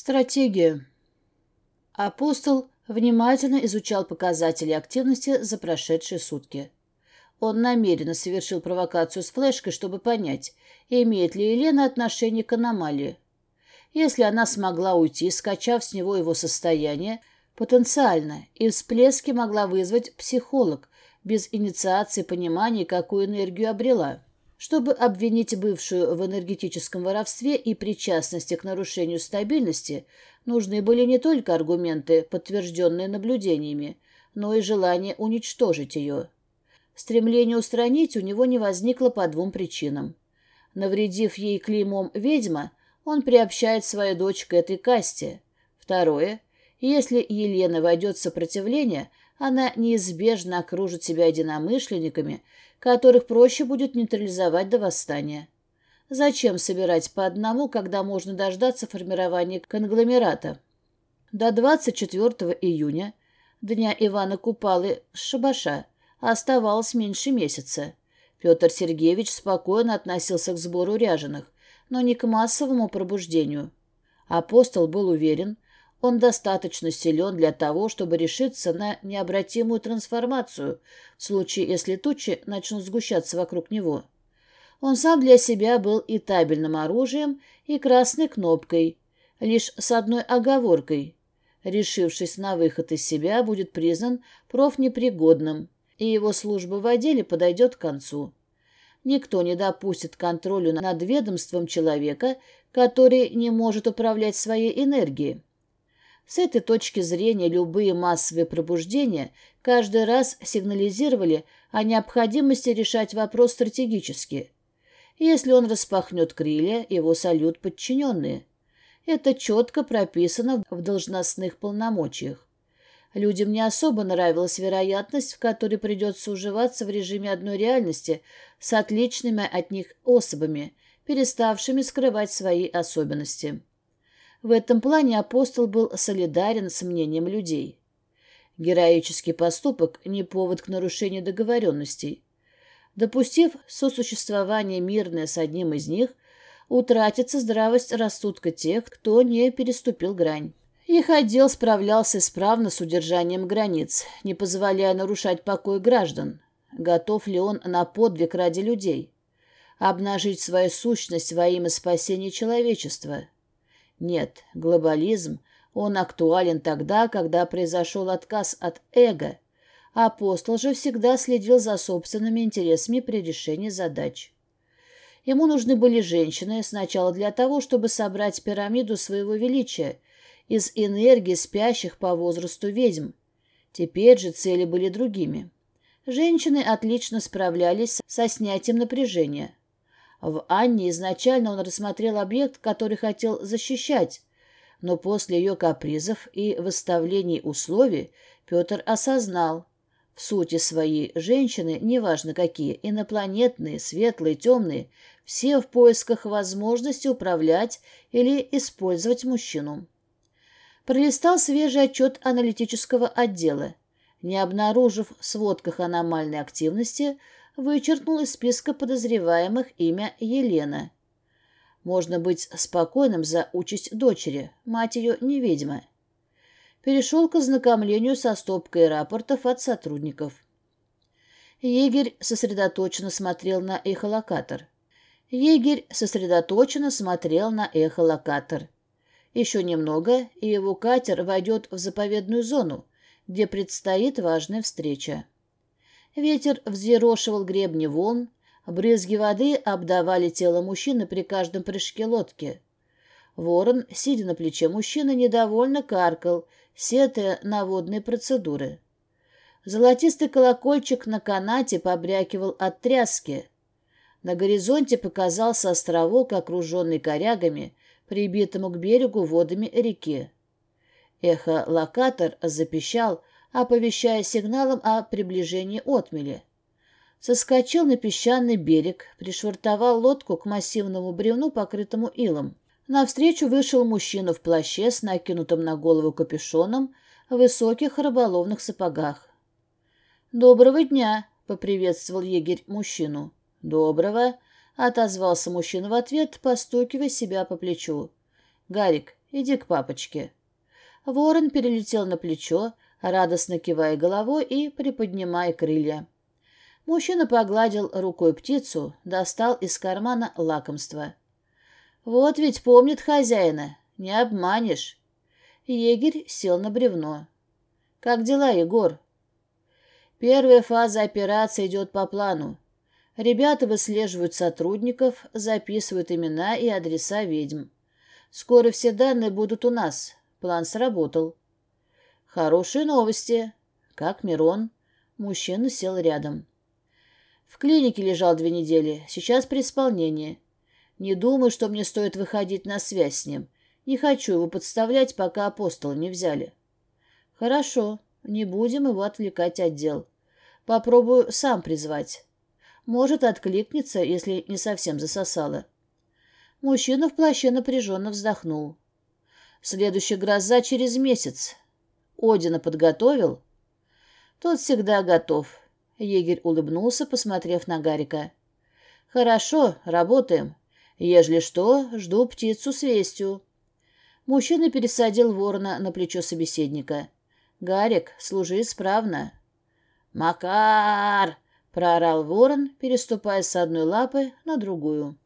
Стратегия. Апостол внимательно изучал показатели активности за прошедшие сутки. Он намеренно совершил провокацию с флешкой, чтобы понять, имеет ли Елена отношение к аномалии. Если она смогла уйти, скачав с него его состояние, потенциально, и всплески могла вызвать психолог, без инициации понимания, какую энергию обрела. Чтобы обвинить бывшую в энергетическом воровстве и причастности к нарушению стабильности, нужны были не только аргументы, подтвержденные наблюдениями, но и желание уничтожить ее. Стремление устранить у него не возникло по двум причинам. Навредив ей клеймом «ведьма», он приобщает свою дочь к этой касте. Второе. Если Елена войдет в сопротивление, она неизбежно окружит себя единомышленниками, которых проще будет нейтрализовать до восстания. Зачем собирать по одному, когда можно дождаться формирования конгломерата? До 24 июня, дня Ивана Купалы Шабаша, оставалось меньше месяца. Петр Сергеевич спокойно относился к сбору ряженых, но не к массовому пробуждению. Апостол был уверен, он достаточно силен для того, чтобы решиться на необратимую трансформацию в случае, если тучи начнут сгущаться вокруг него. Он сам для себя был и табельным оружием, и красной кнопкой, лишь с одной оговоркой. Решившись на выход из себя, будет признан профнепригодным, и его служба в отделе подойдет к концу. Никто не допустит контролю над ведомством человека, который не может управлять своей энергией. С этой точки зрения любые массовые пробуждения каждый раз сигнализировали о необходимости решать вопрос стратегически. Если он распахнет крылья, его сольют подчиненные. Это четко прописано в должностных полномочиях. Людям не особо нравилась вероятность, в которой придется уживаться в режиме одной реальности с отличными от них особами, переставшими скрывать свои особенности. В этом плане апостол был солидарен с мнением людей. Героический поступок – не повод к нарушению договоренностей. Допустив сосуществование мирное с одним из них, утратится здравость рассудка тех, кто не переступил грань. Их отдел справлялся исправно с удержанием границ, не позволяя нарушать покой граждан. Готов ли он на подвиг ради людей? Обнажить свою сущность во имя спасения человечества – нет, глобализм, он актуален тогда, когда произошел отказ от эго. Апостол же всегда следил за собственными интересами при решении задач. Ему нужны были женщины сначала для того, чтобы собрать пирамиду своего величия из энергии спящих по возрасту ведьм. Теперь же цели были другими. Женщины отлично справлялись со снятием напряжения. В Анне изначально он рассмотрел объект, который хотел защищать, но после ее капризов и выставлений условий Петр осознал, в сути своей женщины, неважно какие, инопланетные, светлые, темные, все в поисках возможности управлять или использовать мужчину. Пролистал свежий отчет аналитического отдела. Не обнаружив в сводках аномальной активности, вычеркнул из списка подозреваемых имя Елена. Можно быть спокойным за участь дочери, мать ее не ведьма. Перешел к ознакомлению со стопкой рапортов от сотрудников. Егерь сосредоточенно смотрел на эхолокатор. Егерь сосредоточенно смотрел на эхолокатор. Еще немного, и его катер войдет в заповедную зону, где предстоит важная встреча. Ветер взъерошивал гребни волн, брызги воды обдавали тело мужчины при каждом прыжке лодки. Ворон, сидя на плече мужчины, недовольно каркал, сетая на водные процедуры. Золотистый колокольчик на канате побрякивал от тряски. На горизонте показался островок, окруженный корягами, прибитому к берегу водами реки. Эхо-локатор запищал, оповещая сигналом о приближении отмели. Соскочил на песчаный берег, пришвартовал лодку к массивному бревну, покрытому илом. Навстречу вышел мужчина в плаще с накинутым на голову капюшоном, в высоких рыболовных сапогах. «Доброго дня!» — поприветствовал егерь мужчину. «Доброго!» — отозвался мужчина в ответ, постукивая себя по плечу. «Гарик, Иди к папочке». Ворон перелетел на плечо, радостно кивая головой и приподнимая крылья. Мужчина погладил рукой птицу, достал из кармана лакомство. «Вот ведь помнит хозяина, не обманешь». Егерь сел на бревно. «Как дела, Егор?» «Первая фаза операции идет по плану. Ребята выслеживают сотрудников, записывают имена и адреса ведьм. Скоро все данные будут у нас. План сработал. Хорошие новости. Как Мирон? Мужчина сел рядом. В клинике лежал две недели. Сейчас при исполнении. Не думаю, что мне стоит выходить на связь с ним. Не хочу его подставлять, пока апостола не взяли. Хорошо. Не будем его отвлекать от дел. Попробую сам призвать. Может, откликнется, если не совсем засосало. Мужчина в плаще напряженно вздохнул. Следующая гроза через месяц. Одина подготовил? Тот всегда готов. Егерь улыбнулся, посмотрев на Гарика. Хорошо, работаем. Ежели что, жду птицу с вестью. Мужчина пересадил ворона на плечо собеседника. «Гарик, служи исправно». «Макар!» — проорал ворон, переступая с одной лапы на другую.